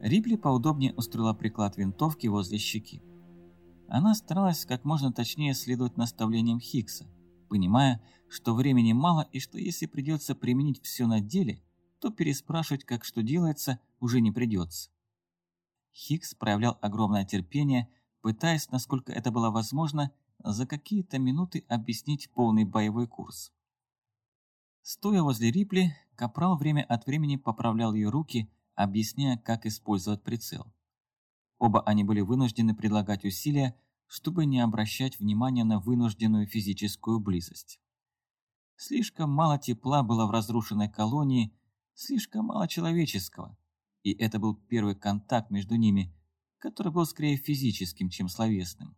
Рипли поудобнее устроила приклад винтовки возле щеки. Она старалась как можно точнее следовать наставлениям Хиггса, понимая, что времени мало и что если придется применить все на деле, то переспрашивать, как что делается, уже не придется. Хиггс проявлял огромное терпение, пытаясь, насколько это было возможно, за какие-то минуты объяснить полный боевой курс. Стоя возле Рипли, Капрал время от времени поправлял ее руки, объясняя, как использовать прицел. Оба они были вынуждены предлагать усилия, чтобы не обращать внимания на вынужденную физическую близость. Слишком мало тепла было в разрушенной колонии, слишком мало человеческого, и это был первый контакт между ними, который был скорее физическим, чем словесным.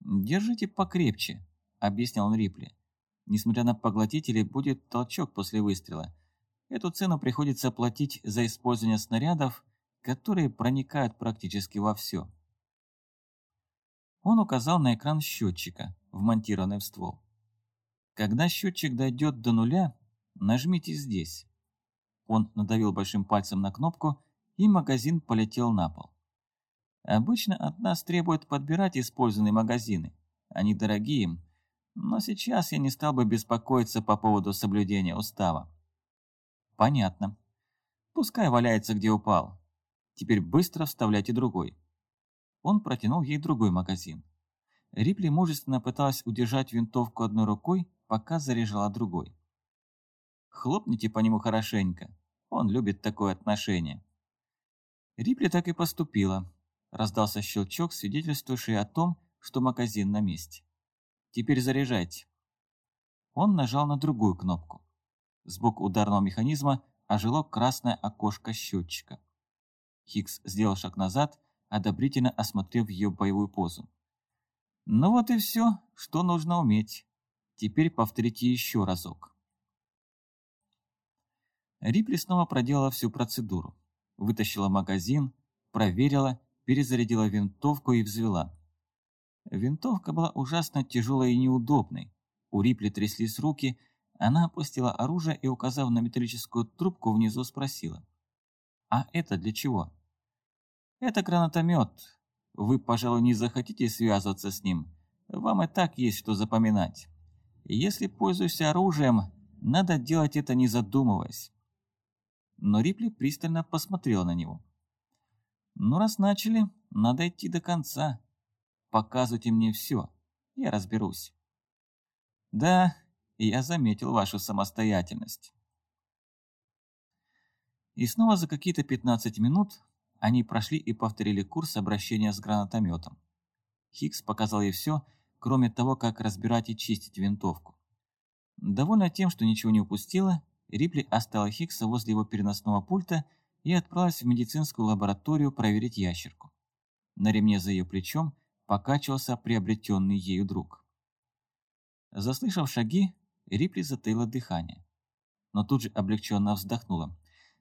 «Держите покрепче», — объяснял он Рипли. «Несмотря на поглотители, будет толчок после выстрела. Эту цену приходится платить за использование снарядов, которые проникают практически во все». Он указал на экран счетчика, вмонтированный в ствол. Когда счетчик дойдет до нуля, нажмите здесь. Он надавил большим пальцем на кнопку, и магазин полетел на пол. Обычно от нас требуют подбирать использованные магазины. Они дорогие, но сейчас я не стал бы беспокоиться по поводу соблюдения устава. Понятно. Пускай валяется где упал. Теперь быстро вставляйте другой. Он протянул ей другой магазин. Рипли мужественно пыталась удержать винтовку одной рукой, пока заряжала другой. Хлопните по нему хорошенько. Он любит такое отношение. Рипли так и поступила. Раздался щелчок, свидетельствующий о том, что магазин на месте. Теперь заряжайте. Он нажал на другую кнопку. Сбоку ударного механизма ожило красное окошко счетчика. Хикс сделал шаг назад, одобрительно осмотрев ее боевую позу. «Ну вот и все, что нужно уметь. Теперь повторите еще разок». Рипли снова проделала всю процедуру. Вытащила магазин, проверила, перезарядила винтовку и взвела. Винтовка была ужасно тяжелой и неудобной. У Рипли тряслись руки, она опустила оружие и, указав на металлическую трубку, внизу спросила. «А это для чего?» «Это гранатомет. Вы, пожалуй, не захотите связываться с ним. Вам и так есть что запоминать. Если пользуешься оружием, надо делать это не задумываясь но Рипли пристально посмотрела на него. «Ну, раз начали, надо идти до конца. Показывайте мне все, я разберусь». «Да, я заметил вашу самостоятельность». И снова за какие-то 15 минут они прошли и повторили курс обращения с гранатометом. Хикс показал ей все, кроме того, как разбирать и чистить винтовку. Довольно тем, что ничего не упустила, Рипли оставила Хиггса возле его переносного пульта и отправилась в медицинскую лабораторию проверить ящерку. На ремне за ее плечом покачивался приобретенный ею друг. Заслышав шаги, Рипли затаила дыхание, но тут же облегченно вздохнула.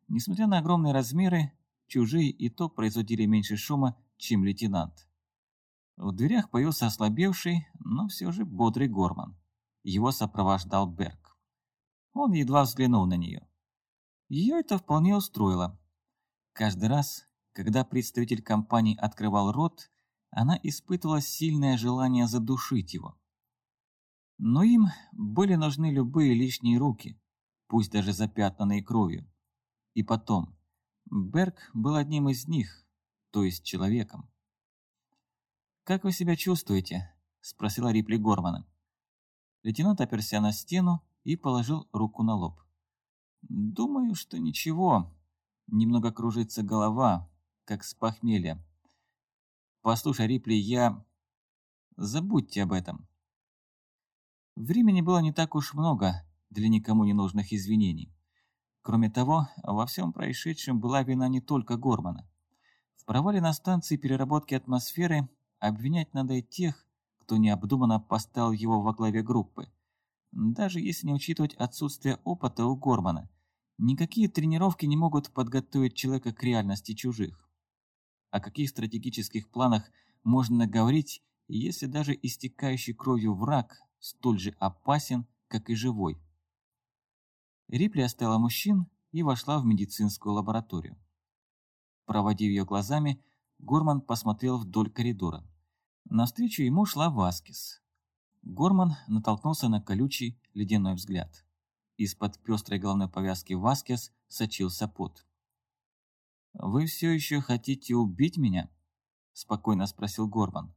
Несмотря на огромные размеры, чужие и то производили меньше шума, чем лейтенант. В дверях появился ослабевший, но все же бодрый Горман. Его сопровождал Берг. Он едва взглянул на нее. Ее это вполне устроило. Каждый раз, когда представитель компании открывал рот, она испытывала сильное желание задушить его. Но им были нужны любые лишние руки, пусть даже запятнанные кровью. И потом, Берг был одним из них, то есть человеком. «Как вы себя чувствуете?» – спросила Рипли Гормана. Лейтенант оперся на стену и положил руку на лоб. «Думаю, что ничего. Немного кружится голова, как с похмелья. Послушай, Рипли, я... Забудьте об этом». Времени было не так уж много для никому не нужных извинений. Кроме того, во всем происшедшем была вина не только Гормана. В провале на станции переработки атмосферы обвинять надо и тех, кто необдуманно поставил его во главе группы даже если не учитывать отсутствие опыта у Гормана. Никакие тренировки не могут подготовить человека к реальности чужих. О каких стратегических планах можно говорить, если даже истекающий кровью враг столь же опасен, как и живой? Рипли оставила мужчин и вошла в медицинскую лабораторию. Проводив ее глазами, Горман посмотрел вдоль коридора. Навстречу ему шла Васкис. Горман натолкнулся на колючий ледяной взгляд. Из-под пестрой головной повязки Васкес сочился пот. «Вы все еще хотите убить меня?» – спокойно спросил Горман.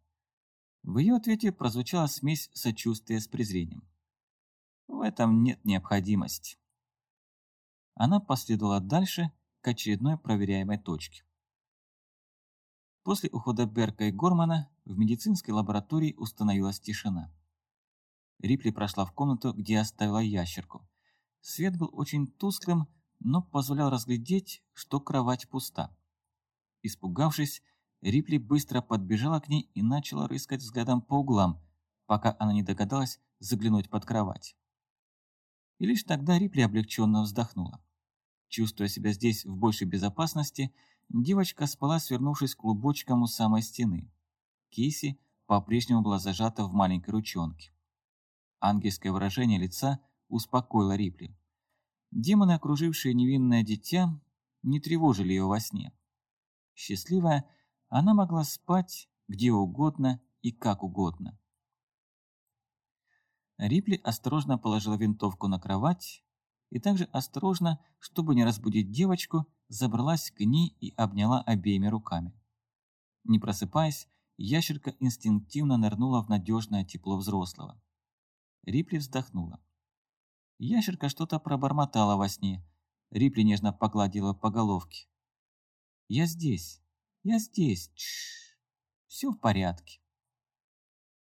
В ее ответе прозвучала смесь сочувствия с презрением. «В этом нет необходимости». Она последовала дальше к очередной проверяемой точке. После ухода Берка и Гормана в медицинской лаборатории установилась тишина. Рипли прошла в комнату, где оставила ящерку. Свет был очень тусклым, но позволял разглядеть, что кровать пуста. Испугавшись, Рипли быстро подбежала к ней и начала рыскать взглядом по углам, пока она не догадалась заглянуть под кровать. И лишь тогда Рипли облегченно вздохнула. Чувствуя себя здесь в большей безопасности, девочка спала, свернувшись клубочком у самой стены. Киси по-прежнему была зажата в маленькой ручонке. Ангельское выражение лица успокоило Рипли. Демоны, окружившие невинное дитя, не тревожили ее во сне. Счастливая, она могла спать где угодно и как угодно. Рипли осторожно положила винтовку на кровать и также осторожно, чтобы не разбудить девочку, забралась к ней и обняла обеими руками. Не просыпаясь, ящерка инстинктивно нырнула в надежное тепло взрослого. Рипли вздохнула. Ящерка что-то пробормотала во сне. Рипли нежно погладила по головке. «Я здесь, я здесь, все в порядке».